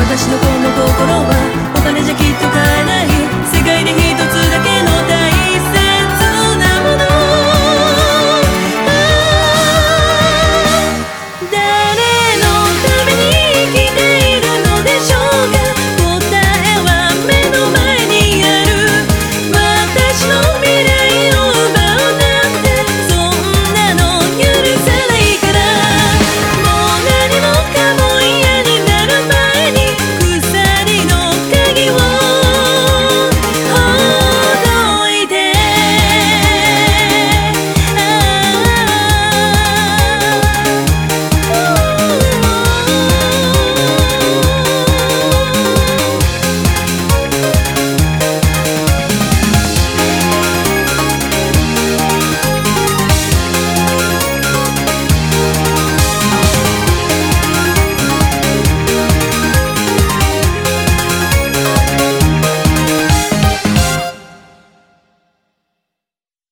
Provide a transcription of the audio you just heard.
私の声